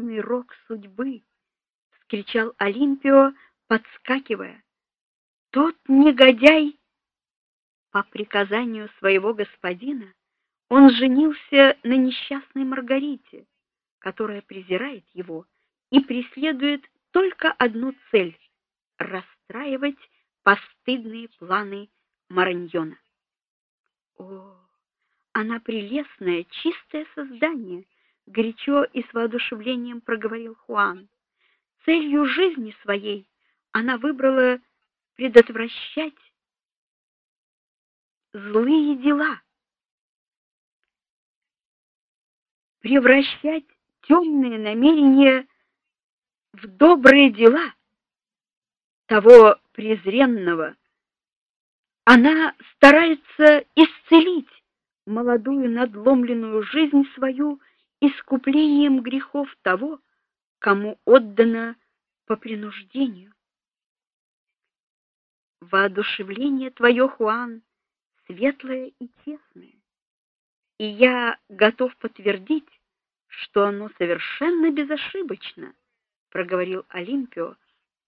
ужасный рок судьбы, вскричал Олимпио, подскакивая. Тот негодяй по приказанию своего господина он женился на несчастной Маргарите, которая презирает его и преследует только одну цель расстраивать постыдные планы Мараньона. О, она прелестное, чистое создание, горячо и с воодушевлением проговорил Хуан. Целью жизни своей она выбрала предотвращать злые дела, превращать темные намерения в добрые дела того презренного. Она старается исцелить молодую надломленную жизнь свою искуплением грехов того, кому отдано по принуждению. Воодушевление твое, Хуан, светлое и честное. И я готов подтвердить, что оно совершенно безошибочно, проговорил Олимпио,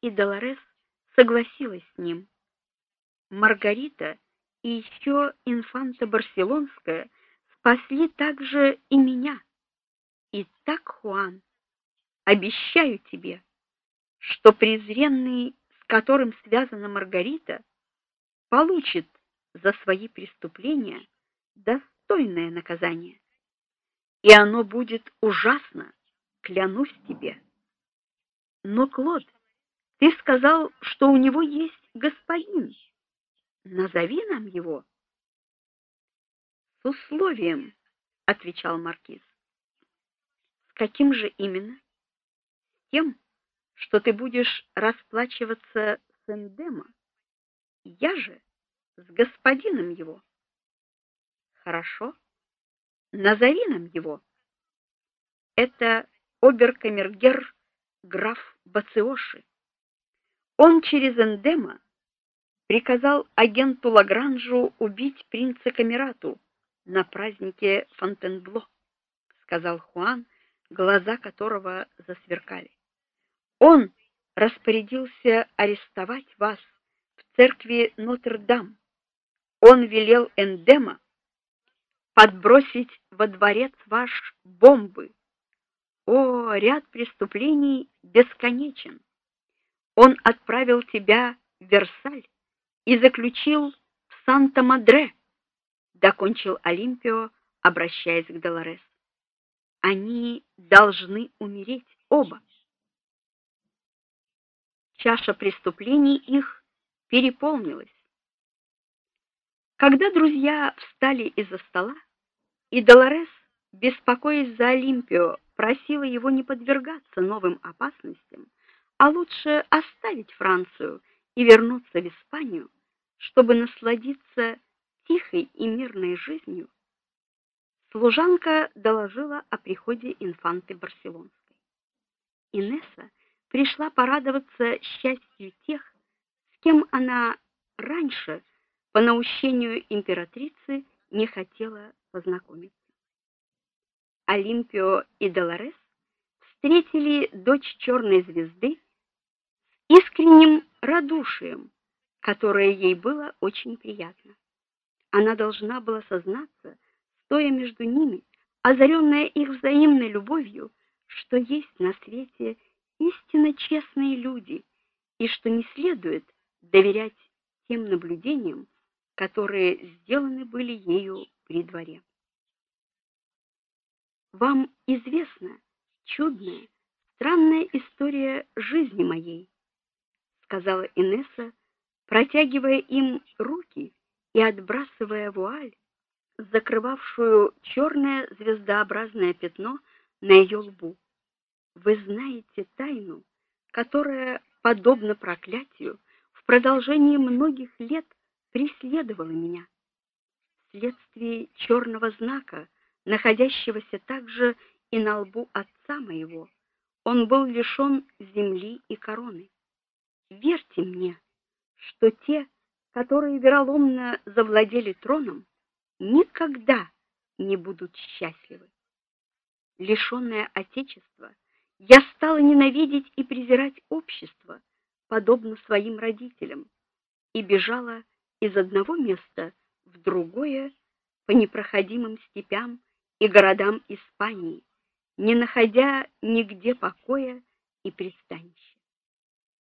и Долорес согласилась с ним. Маргарита и еще инфанта Барселонская спасли также и меня. И так, Хуан, обещаю тебе, что презренный, с которым связана Маргарита, получит за свои преступления достойное наказание. И оно будет ужасно, клянусь тебе. Но Клод, ты сказал, что у него есть господин. Назови нам его. С условием, отвечал маркиз. Каким же именно? Тем, что ты будешь расплачиваться с Эндема. Я же с господином его. Хорошо. Назови нам его. Это оберкамергер граф Бациоши. Он через Эндема приказал агенту Лагранжу убить принца Камерату на празднике Фонтенбло, сказал Хуан, глаза которого засверкали. Он распорядился арестовать вас в церкви Нотр-Дам. Он велел Эндема подбросить во дворец ваш бомбы. О, ряд преступлений бесконечен. Он отправил тебя в Версаль и заключил в Санта-Мадре, докончил Олимпио, обращаясь к Долорес. Они должны умереть оба. Чаша преступлений их переполнилась. Когда друзья встали из-за стола, и Долорес, беспокоясь за Олимпио, просила его не подвергаться новым опасностям, а лучше оставить Францию и вернуться в Испанию, чтобы насладиться тихой и мирной жизнью, служанка доложила о приходе инфанты Барселонской. Инесса пришла порадоваться счастью тех, с кем она раньше по наущению императрицы не хотела познакомиться. Олимпио и Долорес встретили дочь черной звезды с искренним радушием, которое ей было очень приятно. Она должна была сознаться, стоя между ними, озаренная их взаимной любовью, что есть на свете истинно честные люди, и что не следует доверять тем наблюдениям, которые сделаны были ею при дворе. Вам известна чудная, странная история жизни моей, сказала Инесса, протягивая им руки и отбрасывая вуаль, закрывавшую черное звездообразное пятно на ее лбу. Вы знаете тайну, которая, подобно проклятию, в продолжении многих лет преследовала меня. Вследствие черного знака, находящегося также и на лбу отца моего, он был лишен земли и короны. Верьте мне, что те, которые вероломно завладели троном, никогда не будут счастливы. Лишенное отечества, я стала ненавидеть и презирать общество, подобно своим родителям, и бежала из одного места в другое по непроходимым степям и городам Испании, не находя нигде покоя и пристанища.